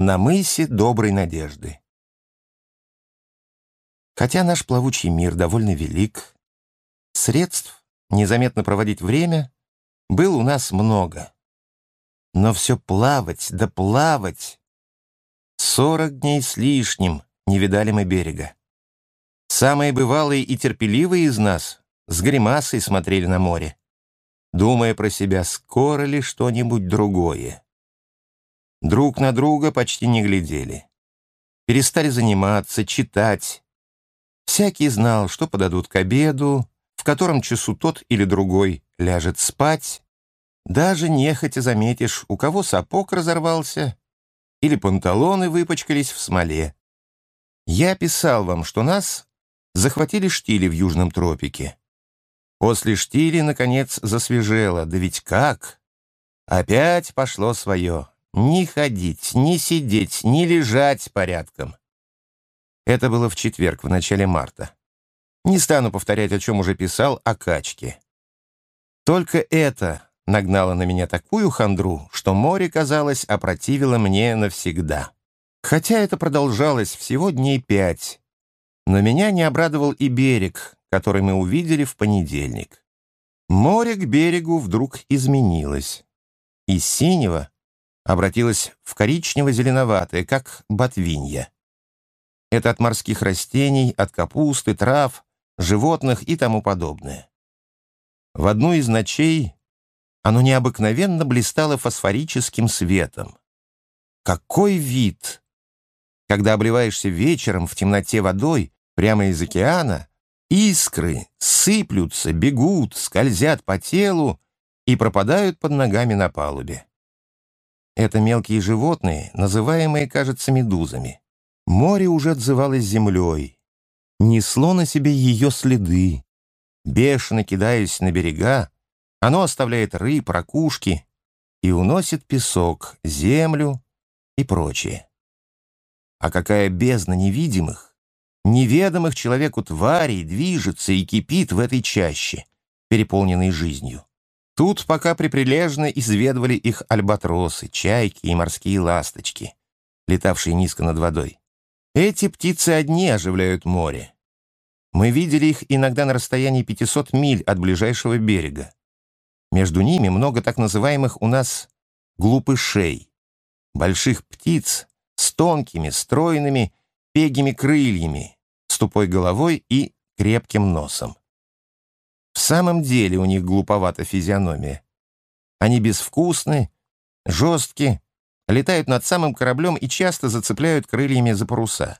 на мысе Доброй Надежды. Хотя наш плавучий мир довольно велик, средств незаметно проводить время было у нас много. Но все плавать да плавать. Сорок дней с лишним не видали мы берега. Самые бывалые и терпеливые из нас с гримасой смотрели на море, думая про себя, скоро ли что-нибудь другое. Друг на друга почти не глядели. Перестали заниматься, читать. Всякий знал, что подадут к обеду, в котором часу тот или другой ляжет спать. Даже нехотя заметишь, у кого сапог разорвался или панталоны выпачкались в смоле. Я писал вам, что нас захватили штили в Южном тропике. После штили, наконец, засвежело. Да ведь как? Опять пошло свое. Ни ходить, ни сидеть, ни лежать порядком. Это было в четверг, в начале марта. Не стану повторять, о чем уже писал, о качке. Только это нагнало на меня такую хандру, что море, казалось, опротивило мне навсегда. Хотя это продолжалось всего дней пять. Но меня не обрадовал и берег, который мы увидели в понедельник. Море к берегу вдруг изменилось. Из синего обратилась в коричнево-зеленоватое, как ботвинья. Это от морских растений, от капусты, трав, животных и тому подобное. В одну из ночей оно необыкновенно блистало фосфорическим светом. Какой вид! Когда обливаешься вечером в темноте водой прямо из океана, искры сыплются, бегут, скользят по телу и пропадают под ногами на палубе. Это мелкие животные, называемые, кажется, медузами. Море уже отзывалось землей, несло на себе ее следы. Бешено кидаясь на берега, оно оставляет рыб, ракушки и уносит песок, землю и прочее. А какая бездна невидимых, неведомых человеку тварей движется и кипит в этой чаще, переполненной жизнью. Тут пока приприлежно изведывали их альбатросы, чайки и морские ласточки, летавшие низко над водой. Эти птицы одни оживляют море. Мы видели их иногда на расстоянии 500 миль от ближайшего берега. Между ними много так называемых у нас глупышей, больших птиц с тонкими, стройными, пегими крыльями, с тупой головой и крепким носом. В самом деле у них глуповата физиономия. Они безвкусны, жесткие, летают над самым кораблем и часто зацепляют крыльями за паруса.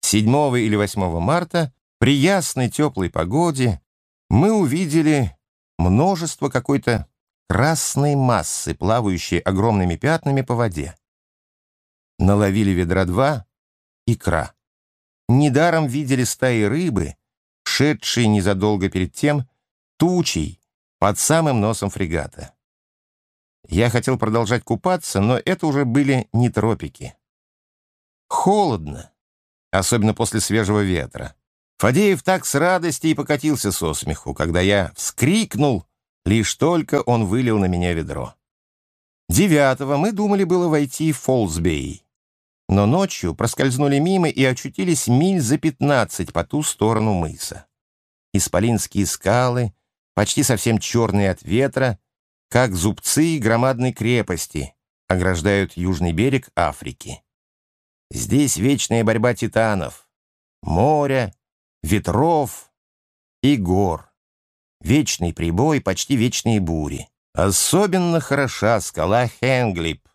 7 или 8 марта при ясной теплой погоде мы увидели множество какой-то красной массы, плавающей огромными пятнами по воде. Наловили ведра два, икра. Недаром видели стаи рыбы, шедший незадолго перед тем тучей под самым носом фрегата. Я хотел продолжать купаться, но это уже были не тропики. Холодно, особенно после свежего ветра. Фадеев так с радости и покатился со смеху, когда я вскрикнул, лишь только он вылил на меня ведро. Девятого мы думали было войти в Фолсбей, но ночью проскользнули мимо и очутились миль за пятнадцать по ту сторону мыса. Исполинские скалы, почти совсем черные от ветра, как зубцы громадной крепости, ограждают южный берег Африки. Здесь вечная борьба титанов, моря, ветров и гор. Вечный прибой, почти вечные бури. Особенно хороша скала Хенглип,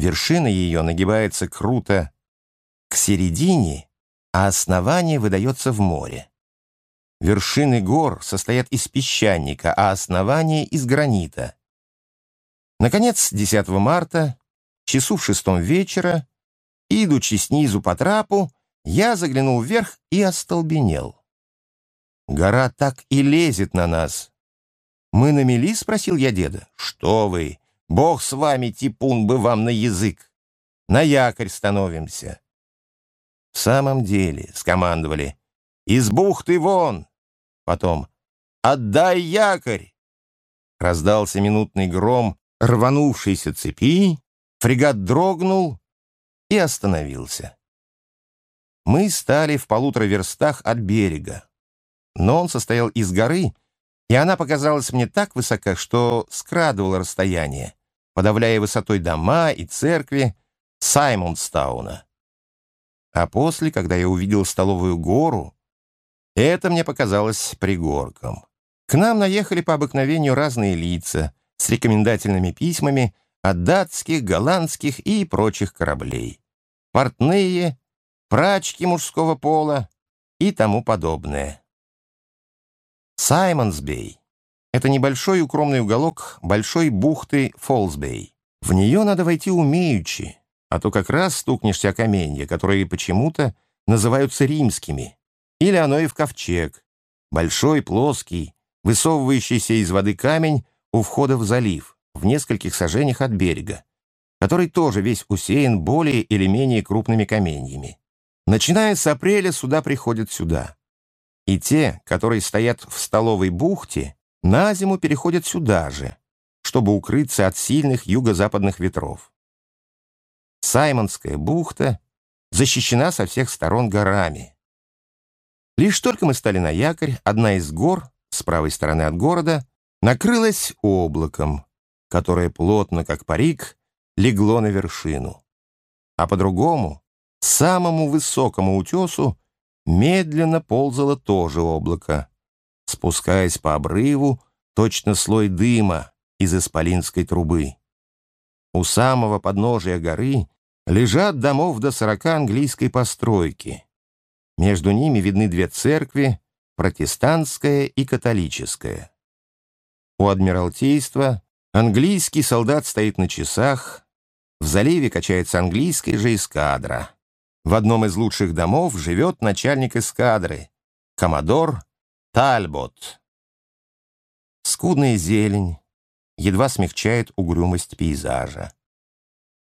Вершина ее нагибается круто к середине, а основание выдается в море. Вершины гор состоят из песчаника, а основание — из гранита. Наконец, 10 марта, часу в шестом вечера, идучи снизу по трапу, я заглянул вверх и остолбенел. Гора так и лезет на нас. «Мы на мели?» — спросил я деда. «Что вы? Бог с вами, типун бы вам на язык. На якорь становимся. В самом деле, скомандовали, из бухты вон. Потом, отдай якорь. Раздался минутный гром рванувшейся цепи, фрегат дрогнул, и остановился. Мы стали в полутора верстах от берега, но он состоял из горы, и она показалась мне так высока, что скрадывала расстояние, подавляя высотой дома и церкви Саймонстауна. А после, когда я увидел столовую гору, это мне показалось пригорком. К нам наехали по обыкновению разные лица с рекомендательными письмами от датских, голландских и прочих кораблей. Портные, прачки мужского пола и тому подобное. Саймонсбей — это небольшой укромный уголок большой бухты Фолсбей. В нее надо войти умеючи, а то как раз стукнешься о каменья, которые почему-то называются римскими. Или оно и в ковчег. Большой, плоский, высовывающийся из воды камень у входа в залив, в нескольких сажениях от берега, который тоже весь усеян более или менее крупными каменьями. Начиная с апреля сюда приходят сюда. И те, которые стоят в столовой бухте, на зиму переходят сюда же, чтобы укрыться от сильных юго-западных ветров. Саймонская бухта защищена со всех сторон горами. Лишь только мы стали на якорь, одна из гор, с правой стороны от города, накрылась облаком, которое плотно, как парик, легло на вершину. А по-другому, самому высокому утесу, медленно ползало тоже облако, спускаясь по обрыву, точно слой дыма из исполинской трубы. У самого подножия горы лежат домов до сорока английской постройки. Между ними видны две церкви, протестантская и католическая. У Адмиралтейства английский солдат стоит на часах, в заливе качается английская же эскадра. В одном из лучших домов живет начальник эскадры, коммодор Тальбот. Скудная зелень едва смягчает угрюмость пейзажа.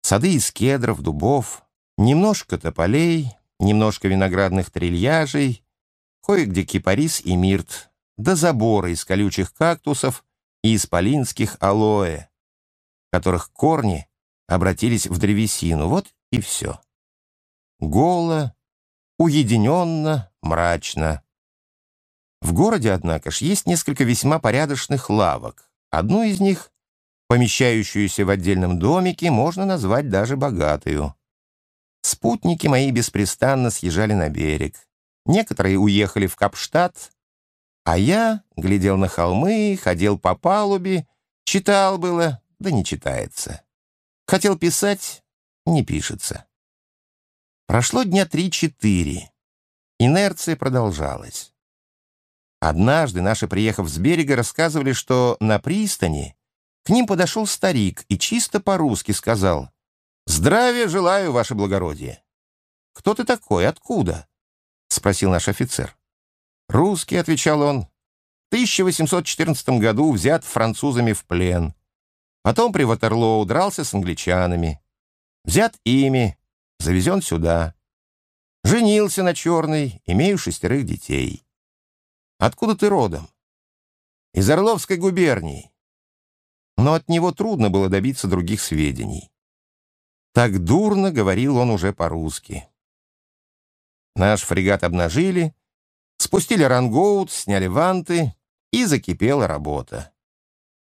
Сады из кедров, дубов, немножко тополей, немножко виноградных трильяжей, кое-где кипарис и мирт, да заборы из колючих кактусов и исполинских алоэ, которых корни обратились в древесину. Вот и все. Голо, уединенно, мрачно. В городе, однако ж, есть несколько весьма порядочных лавок. Одну из них, помещающуюся в отдельном домике, можно назвать даже богатую. Спутники мои беспрестанно съезжали на берег. Некоторые уехали в Капштадт, а я глядел на холмы, ходил по палубе, читал было, да не читается. Хотел писать, не пишется. Прошло дня три-четыре. Инерция продолжалась. Однажды наши, приехав с берега, рассказывали, что на пристани к ним подошел старик и чисто по-русски сказал «Здравия желаю, ваше благородие». «Кто ты такой? Откуда?» — спросил наш офицер. «Русский», — отвечал он, — «в 1814 году взят французами в плен. Потом при Ватерлоу дрался с англичанами. Взят ими, завезен сюда. Женился на черной, имею шестерых детей. Откуда ты родом? Из Орловской губернии. Но от него трудно было добиться других сведений. Так дурно говорил он уже по-русски. Наш фрегат обнажили, спустили рангоут, сняли ванты, и закипела работа.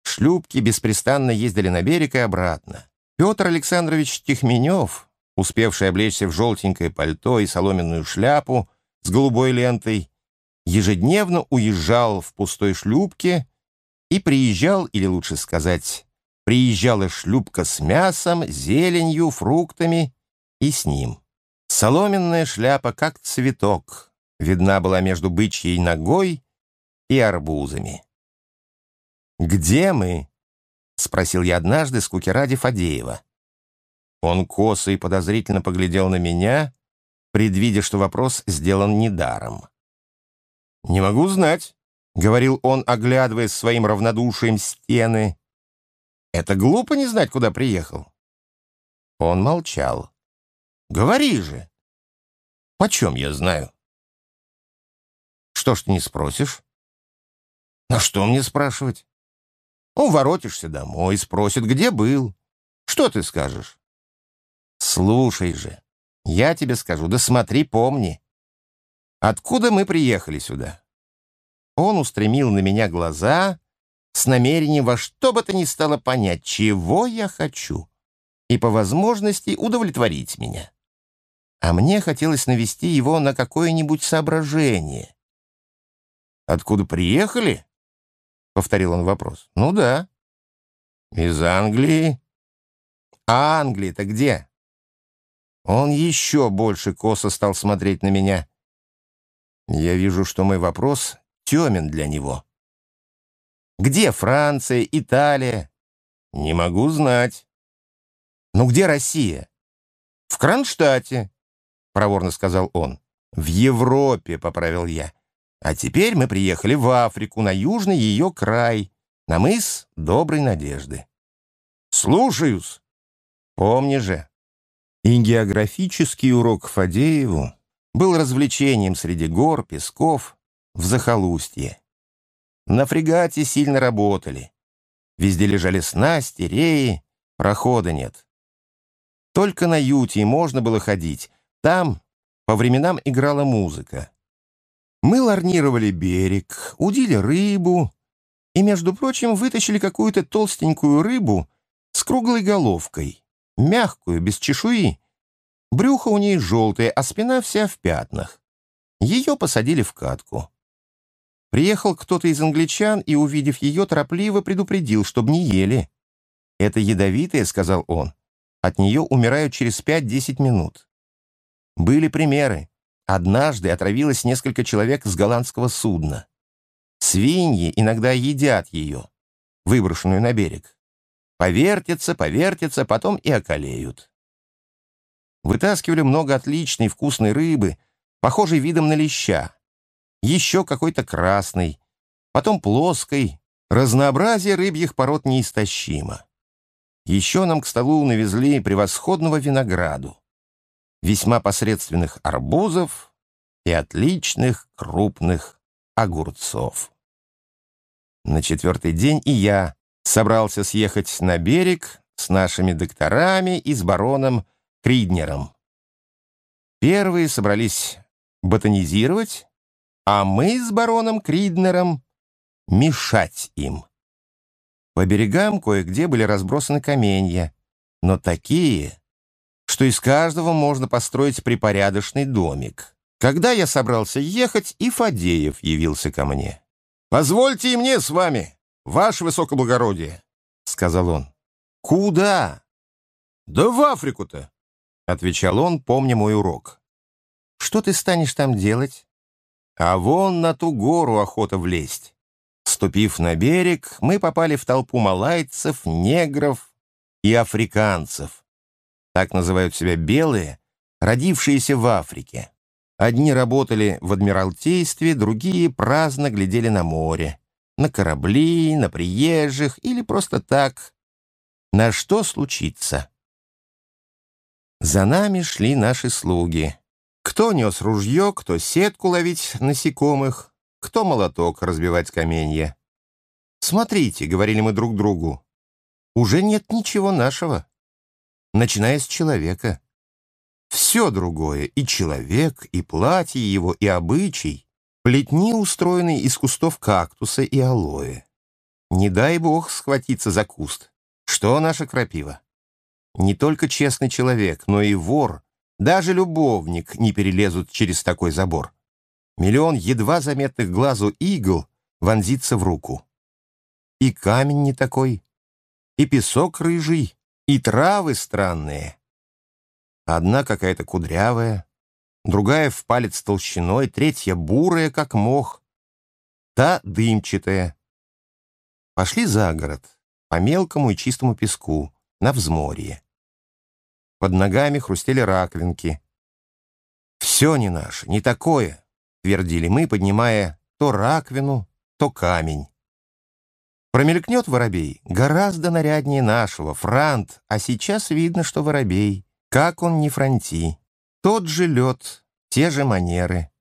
Шлюпки беспрестанно ездили на берег и обратно. Петр Александрович Тихменев, успевший облечься в желтенькое пальто и соломенную шляпу с голубой лентой, ежедневно уезжал в пустой шлюпке и приезжал, или лучше сказать, приезжала шлюпка с мясом, зеленью, фруктами и с ним. Соломенная шляпа, как цветок, видна была между бычьей ногой и арбузами. «Где мы?» — спросил я однажды скуки ради Фадеева. Он косо и подозрительно поглядел на меня, предвидя, что вопрос сделан недаром. «Не могу знать», — говорил он, оглядывая своим равнодушием стены. «Это глупо не знать, куда приехал». Он молчал. Говори же. Почем я знаю? Что ж ты не спросишь? На что мне спрашивать? Он воротишься домой, спросит, где был. Что ты скажешь? Слушай же. Я тебе скажу, да смотри, помни. Откуда мы приехали сюда? Он устремил на меня глаза с намерением во что бы то ни стало понять, чего я хочу, и по возможности удовлетворить меня. А мне хотелось навести его на какое-нибудь соображение. «Откуда приехали?» — повторил он вопрос. «Ну да». «Из Англии». «А Англия-то где?» Он еще больше косо стал смотреть на меня. Я вижу, что мой вопрос темен для него. Где Франция, Италия? Не могу знать. Ну где Россия? В Кронштадте, проворно сказал он. В Европе, поправил я. А теперь мы приехали в Африку, на южный ее край, на мыс Доброй Надежды. Слушаюсь. Помни же. И географический урок Фадееву был развлечением среди гор, песков, в захолустье. На фрегате сильно работали. Везде лежали снасти, реи, прохода нет. Только на юте можно было ходить. Там по временам играла музыка. Мы ларнировали берег, удили рыбу и, между прочим, вытащили какую-то толстенькую рыбу с круглой головкой, мягкую, без чешуи. Брюхо у ней желтое, а спина вся в пятнах. Ее посадили в катку. Приехал кто-то из англичан и, увидев ее, торопливо предупредил, чтобы не ели. «Это ядовитое», — сказал он. «От нее умирают через 5-10 минут». Были примеры. Однажды отравилось несколько человек с голландского судна. Свиньи иногда едят ее, выброшенную на берег. Повертятся, повертятся, потом и околеют. Вытаскивали много отличной вкусной рыбы, похожей видом на леща еще какой-то красный, потом плоской. Разнообразие рыбьих пород неистощимо. Еще нам к столу навезли превосходного винограду, весьма посредственных арбузов и отличных крупных огурцов. На четвертый день и я собрался съехать на берег с нашими докторами и с бароном Криднером. Первые собрались ботанизировать, а мы с бароном Криднером мешать им. По берегам кое-где были разбросаны каменья, но такие, что из каждого можно построить припорядочный домик. Когда я собрался ехать, и Фадеев явился ко мне. «Позвольте и мне с вами, ваше высокоблагородие», — сказал он. «Куда?» «Да в Африку-то», — отвечал он, помня мой урок. «Что ты станешь там делать?» А вон на ту гору охота влезть. Ступив на берег, мы попали в толпу малайцев, негров и африканцев. Так называют себя белые, родившиеся в Африке. Одни работали в Адмиралтействе, другие праздно глядели на море, на корабли, на приезжих или просто так. На что случится? За нами шли наши слуги. Кто нес ружье, кто сетку ловить насекомых, кто молоток разбивать каменья. «Смотрите», — говорили мы друг другу, — «уже нет ничего нашего, начиная с человека. Все другое, и человек, и платье его, и обычай, плетни, устроенные из кустов кактуса и алоэ. Не дай бог схватиться за куст. Что наша крапива? Не только честный человек, но и вор — даже любовник не перелезут через такой забор. Миллион едва заметных глазу игл вонзится в руку. И камень не такой, и песок рыжий, и травы странные. Одна какая-то кудрявая, другая в палец толщиной, третья бурая, как мох, та дымчатая. Пошли за город, по мелкому и чистому песку, на взморье. Под ногами хрустели раковинки. «Все не наше, не такое», — твердили мы, поднимая то раковину, то камень. Промелькнет воробей, гораздо наряднее нашего, франт, а сейчас видно, что воробей, как он не франти. Тот же лед, те же манеры.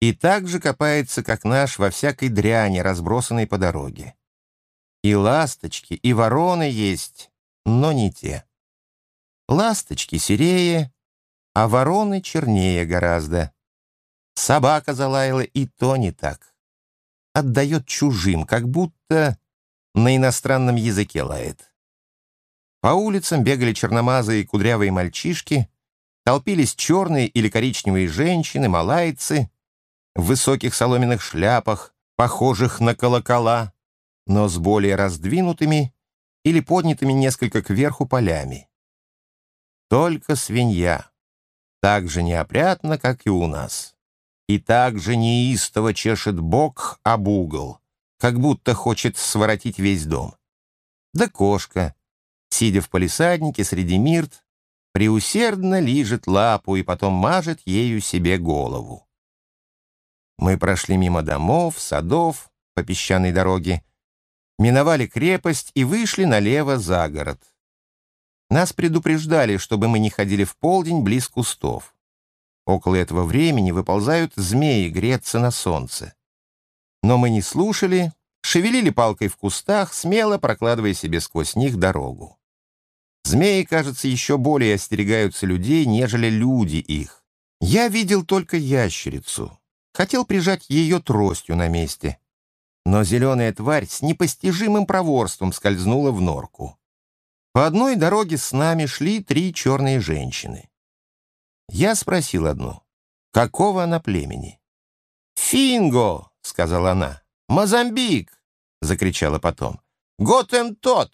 И так же копается, как наш, во всякой дряни, разбросанной по дороге. И ласточки, и вороны есть, но не те. Ласточки серее, а вороны чернее гораздо. Собака залаяла, и то не так. Отдает чужим, как будто на иностранном языке лает. По улицам бегали черномазые кудрявые мальчишки, толпились черные или коричневые женщины, малайцы в высоких соломенных шляпах, похожих на колокола, но с более раздвинутыми или поднятыми несколько кверху полями. Только свинья, так же неопрятно, как и у нас, и так же неистово чешет бок об угол, как будто хочет своротить весь дом. Да кошка, сидя в палисаднике среди мирт, преусердно лижет лапу и потом мажет ею себе голову. Мы прошли мимо домов, садов, по песчаной дороге, миновали крепость и вышли налево за город. Нас предупреждали, чтобы мы не ходили в полдень близ кустов. Около этого времени выползают змеи греться на солнце. Но мы не слушали, шевелили палкой в кустах, смело прокладывая себе сквозь них дорогу. Змеи, кажется, еще более остерегаются людей, нежели люди их. Я видел только ящерицу. Хотел прижать ее тростью на месте. Но зеленая тварь с непостижимым проворством скользнула в норку. По одной дороге с нами шли три черные женщины. Я спросил одну, какого она племени. «Финго!» — сказала она. «Мозамбик!» — закричала потом. «Готем тот!»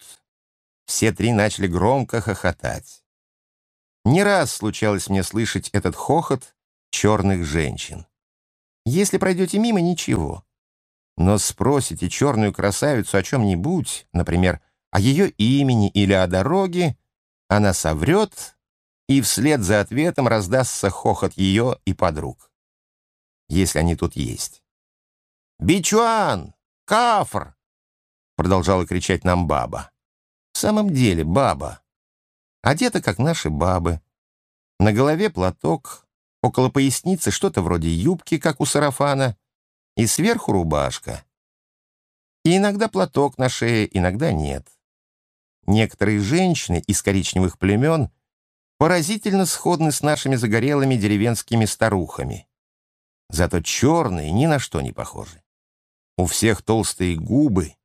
Все три начали громко хохотать. Не раз случалось мне слышать этот хохот черных женщин. Если пройдете мимо, ничего. Но спросите черную красавицу о чем-нибудь, например, о ее имени или о дороге, она соврет, и вслед за ответом раздастся хохот ее и подруг. Если они тут есть. «Бичуан! Кафр!» — продолжала кричать нам баба. В самом деле баба. Одета, как наши бабы. На голове платок, около поясницы что-то вроде юбки, как у сарафана, и сверху рубашка. И иногда платок на шее, иногда нет. Некоторые женщины из коричневых племен поразительно сходны с нашими загорелыми деревенскими старухами. Зато черные ни на что не похожи. У всех толстые губы,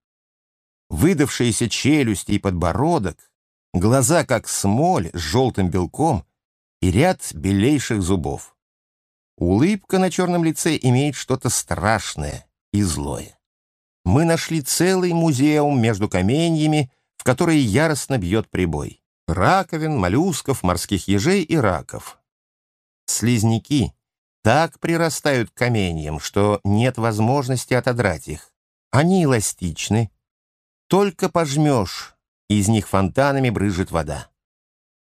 выдавшиеся челюсти и подбородок, глаза как смоль с желтым белком и ряд белейших зубов. Улыбка на черном лице имеет что-то страшное и злое. Мы нашли целый музеум между каменьями, в которые яростно бьет прибой. Раковин, моллюсков, морских ежей и раков. Слизняки так прирастают к каменьям, что нет возможности отодрать их. Они эластичны. Только пожмешь, из них фонтанами брызжет вода.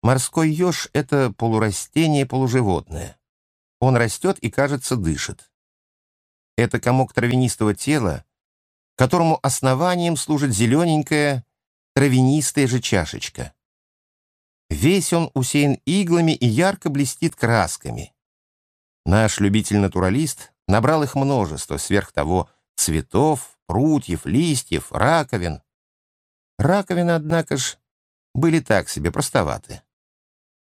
Морской еж — это полурастение, полуживотное. Он растет и, кажется, дышит. Это комок травянистого тела, которому основанием служит зелененькая, травянистая же чашечка. Весь он усеян иглами и ярко блестит красками. Наш любитель-натуралист набрал их множество, сверх того цветов, прутьев, листьев, раковин. Раковины, однако ж, были так себе простоваты.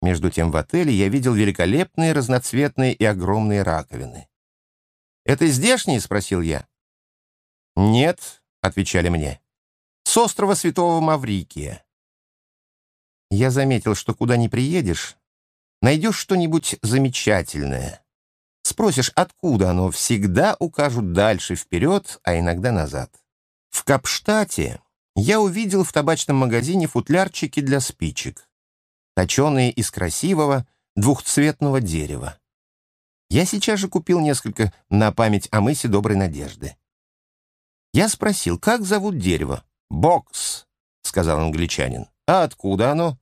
Между тем в отеле я видел великолепные разноцветные и огромные раковины. «Это здешние?» — спросил я. «Нет», — отвечали мне с острова Святого Маврикия. Я заметил, что куда ни приедешь, найдешь что-нибудь замечательное. Спросишь, откуда оно, всегда укажут дальше вперед, а иногда назад. В Капштате я увидел в табачном магазине футлярчики для спичек, точеные из красивого двухцветного дерева. Я сейчас же купил несколько на память о мысе Доброй Надежды. Я спросил, как зовут дерево. «Бокс», — сказал англичанин. «А откуда оно?»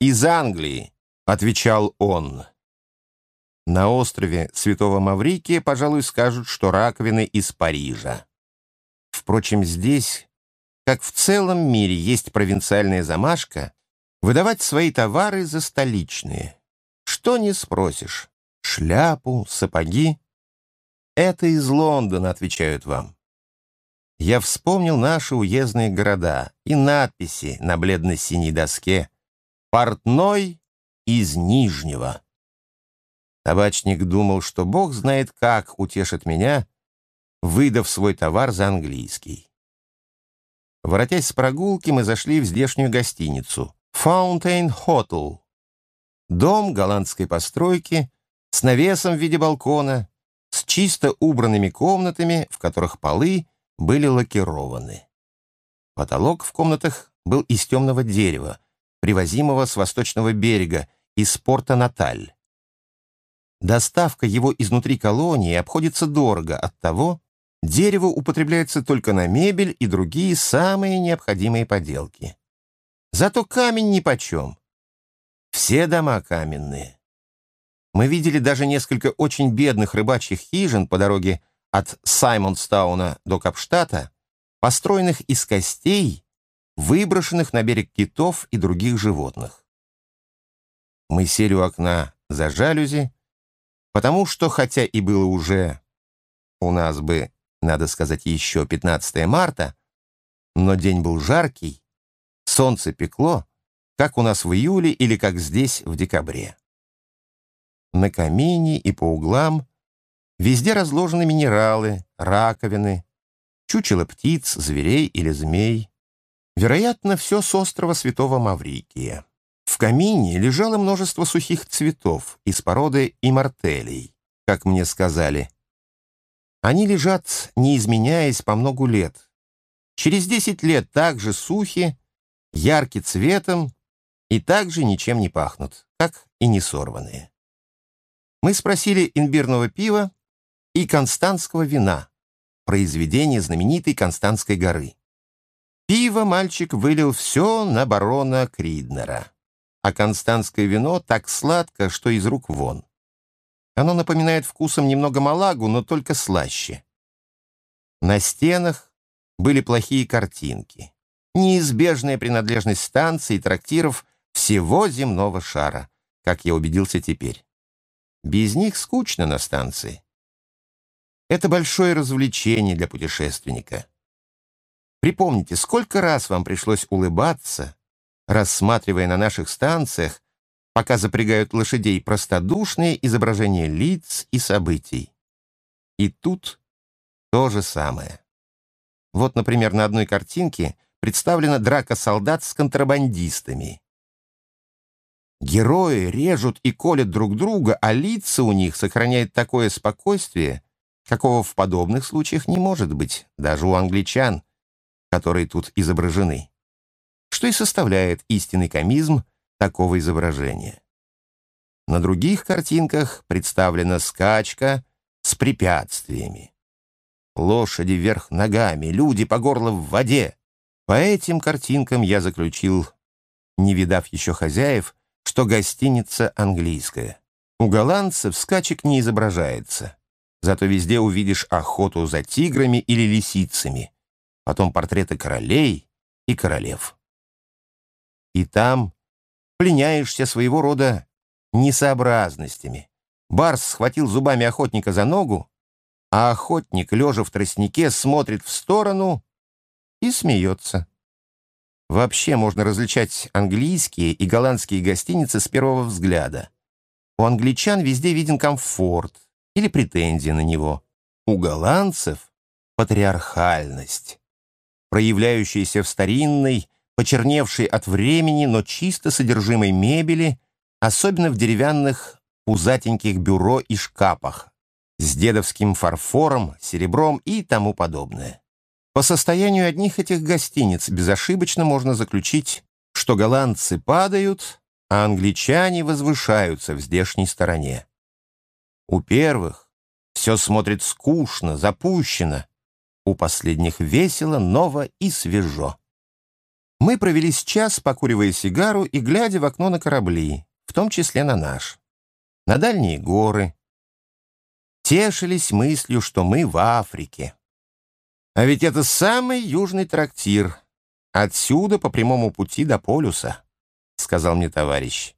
«Из Англии», — отвечал он. На острове Святого Маврикия, пожалуй, скажут, что раковины из Парижа. Впрочем, здесь, как в целом мире, есть провинциальная замашка выдавать свои товары за столичные. Что не спросишь. Шляпу, сапоги. Это из Лондона, отвечают вам я вспомнил наши уездные города и надписи на бледно-синей доске «Портной из Нижнего». Табачник думал, что Бог знает, как утешит меня, выдав свой товар за английский. Воротясь с прогулки, мы зашли в здешнюю гостиницу Fountain Hotel. Дом голландской постройки с навесом в виде балкона, с чисто убранными комнатами, в которых полы были лакированы. Потолок в комнатах был из темного дерева, привозимого с восточного берега, из порта Наталь. Доставка его изнутри колонии обходится дорого, от того дерево употребляется только на мебель и другие самые необходимые поделки. Зато камень нипочем. Все дома каменные. Мы видели даже несколько очень бедных рыбачьих хижин по дороге от Саймонстауна до Капштата, построенных из костей, выброшенных на берег китов и других животных. Мы сели у окна за жалюзи, потому что, хотя и было уже у нас бы, надо сказать, еще 15 марта, но день был жаркий, солнце пекло, как у нас в июле или как здесь в декабре. На камине и по углам везде разложены минералы, раковины, чучело птиц, зверей или змей. Вероятно, все с острова Святого Маврикия. В камине лежало множество сухих цветов из породы имартелей, как мне сказали. Они лежат, не изменяясь, по многу лет. Через десять лет также сухи, ярки цветом и также ничем не пахнут, как и не сорванные. Мы спросили имбирного пива и константского вина, произведение знаменитой Константской горы. Пиво мальчик вылил все на барона Криднера а константское вино так сладко, что из рук вон. Оно напоминает вкусом немного малагу, но только слаще. На стенах были плохие картинки. Неизбежная принадлежность станций и трактиров всего земного шара, как я убедился теперь. Без них скучно на станции. Это большое развлечение для путешественника. Припомните, сколько раз вам пришлось улыбаться, рассматривая на наших станциях, пока запрягают лошадей, простодушные изображения лиц и событий. И тут то же самое. Вот, например, на одной картинке представлена драка солдат с контрабандистами. Герои режут и колят друг друга, а лица у них сохраняют такое спокойствие, какого в подобных случаях не может быть, даже у англичан, которые тут изображены что и составляет истинный комизм такого изображения. На других картинках представлена скачка с препятствиями. Лошади вверх ногами, люди по горло в воде. По этим картинкам я заключил, не видав еще хозяев, что гостиница английская. У голландцев скачек не изображается. Зато везде увидишь охоту за тиграми или лисицами, потом портреты королей и королев и там пленяешься своего рода несообразностями. Барс схватил зубами охотника за ногу, а охотник, лежа в тростнике, смотрит в сторону и смеется. Вообще можно различать английские и голландские гостиницы с первого взгляда. У англичан везде виден комфорт или претензия на него. У голландцев — патриархальность, проявляющаяся в старинной, почерневшей от времени, но чисто содержимой мебели, особенно в деревянных пузатеньких бюро и шкапах, с дедовским фарфором, серебром и тому подобное. По состоянию одних этих гостиниц безошибочно можно заключить, что голландцы падают, а англичане возвышаются в здешней стороне. У первых все смотрит скучно, запущено, у последних весело, ново и свежо. Мы провели час, покуривая сигару и глядя в окно на корабли, в том числе на наш, на дальние горы. Тешились мыслью, что мы в Африке. А ведь это самый южный трактир. Отсюда по прямому пути до полюса, — сказал мне товарищ.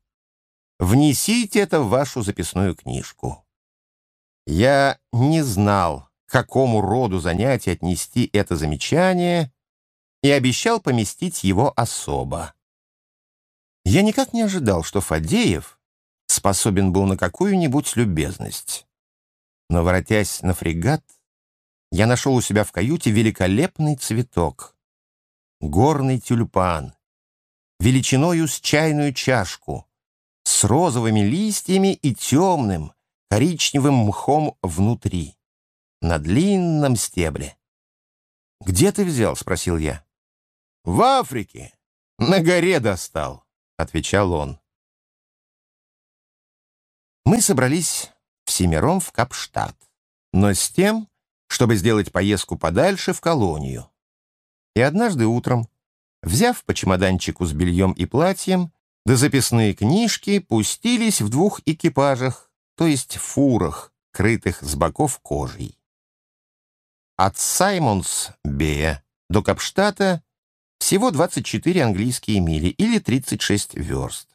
Внесите это в вашу записную книжку. Я не знал, к какому роду занятия отнести это замечание, и обещал поместить его особо. Я никак не ожидал, что Фадеев способен был на какую-нибудь любезность. Но, воротясь на фрегат, я нашел у себя в каюте великолепный цветок. Горный тюльпан, величиною с чайную чашку, с розовыми листьями и темным, коричневым мхом внутри, на длинном стебле. «Где ты взял?» — спросил я. «В Африке. На горе достал», — отвечал он. Мы собрались всемиром в Капштадт, но с тем, чтобы сделать поездку подальше в колонию. И однажды утром, взяв по чемоданчику с бельем и платьем, да записные книжки пустились в двух экипажах, то есть фурах, крытых с боков кожей. От Саймонс-Бея до Капштата всего 24 английские мили или 36 верст.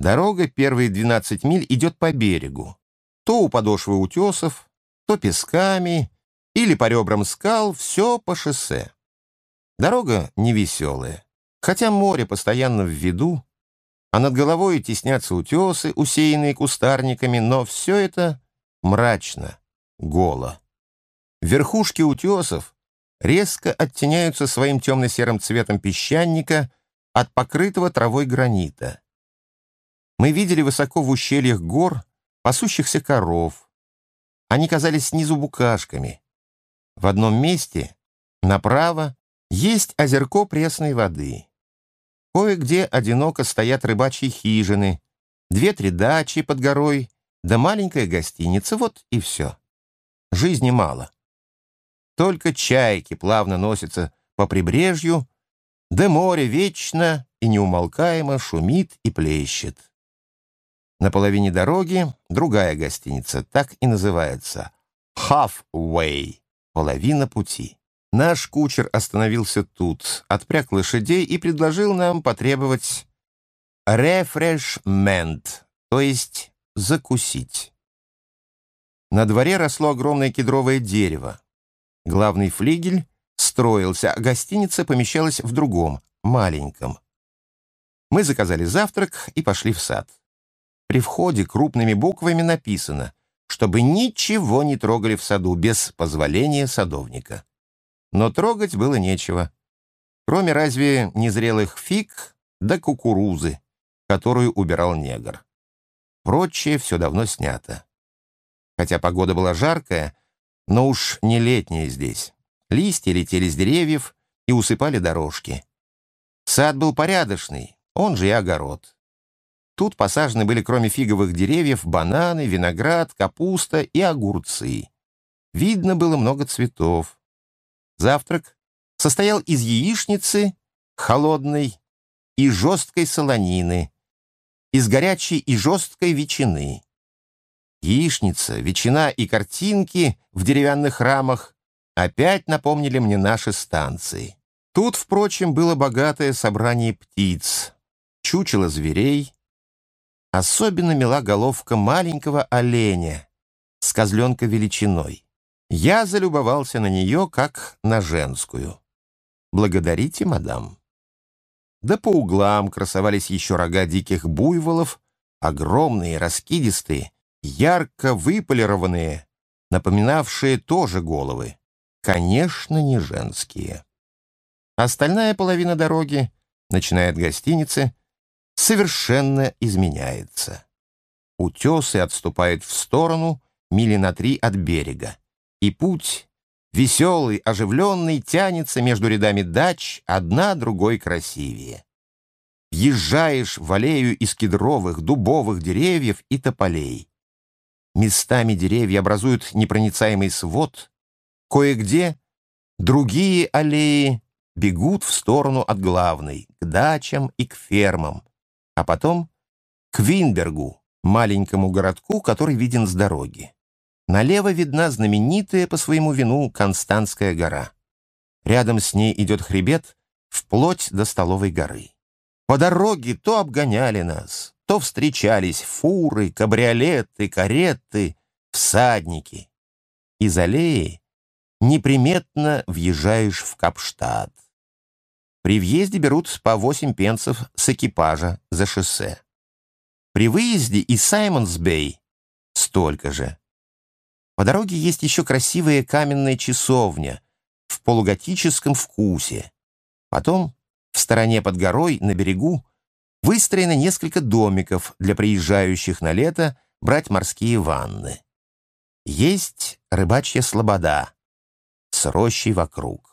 Дорога первые 12 миль идет по берегу, то у подошвы утесов, то песками или по ребрам скал, все по шоссе. Дорога невеселая, хотя море постоянно в виду, а над головой теснятся утесы, усеянные кустарниками, но все это мрачно, голо. Верхушки утесов резко оттеняются своим темно-серым цветом песчаника от покрытого травой гранита. Мы видели высоко в ущельях гор пасущихся коров. Они казались снизу букашками. В одном месте, направо, есть озерко пресной воды. Кое-где одиноко стоят рыбачьи хижины, две-три дачи под горой, да маленькая гостиница, вот и все. Жизни мало. Только чайки плавно носятся по прибрежью, да море вечно и неумолкаемо шумит и плещет. На половине дороги другая гостиница, так и называется «Halfway» — «Половина пути». Наш кучер остановился тут, отпряг лошадей и предложил нам потребовать «refreshment», то есть закусить. На дворе росло огромное кедровое дерево. Главный флигель строился, а гостиница помещалась в другом, маленьком. Мы заказали завтрак и пошли в сад. При входе крупными буквами написано, чтобы ничего не трогали в саду без позволения садовника. Но трогать было нечего, кроме разве незрелых фиг да кукурузы, которую убирал негр. Прочее все давно снято. Хотя погода была жаркая, но уж не летняя здесь. Листья летели с деревьев и усыпали дорожки. Сад был порядочный, он же и огород. Тут посажены были, кроме фиговых деревьев, бананы, виноград, капуста и огурцы. Видно было много цветов. Завтрак состоял из яичницы, холодной и жесткой солонины, из горячей и жесткой ветчины. Яичница, ветчина и картинки в деревянных рамах опять напомнили мне наши станции. Тут, впрочем, было богатое собрание птиц, чучело зверей. Особенно мила головка маленького оленя с козленка величиной. Я залюбовался на нее, как на женскую. Благодарите, мадам. Да по углам красовались еще рога диких буйволов, огромные, раскидистые, ярко выполированные, напоминавшие тоже головы. Конечно, не женские. Остальная половина дороги, начиная от гостиницы, совершенно изменяется. Утесы отступают в сторону мили на три от берега, и путь, веселый, оживленный, тянется между рядами дач, одна другой красивее. Въезжаешь в аллею из кедровых, дубовых деревьев и тополей. Местами деревья образуют непроницаемый свод. Кое-где другие аллеи бегут в сторону от главной, к дачам и к фермам, а потом к Винбергу, маленькому городку, который виден с дороги. Налево видна знаменитая по своему вину Константская гора. Рядом с ней идет хребет вплоть до Столовой горы. По дороге то обгоняли нас, то встречались фуры, кабриолеты, кареты, всадники. Из аллеи неприметно въезжаешь в Капштадт. При въезде берут по 8 пенсов с экипажа за шоссе. При выезде из Саймонс-Бэй столько же. По дороге есть еще красивая каменная часовня в полуготическом вкусе. Потом в стороне под горой на берегу выстроено несколько домиков для приезжающих на лето брать морские ванны. Есть рыбачья слобода с рощей вокруг.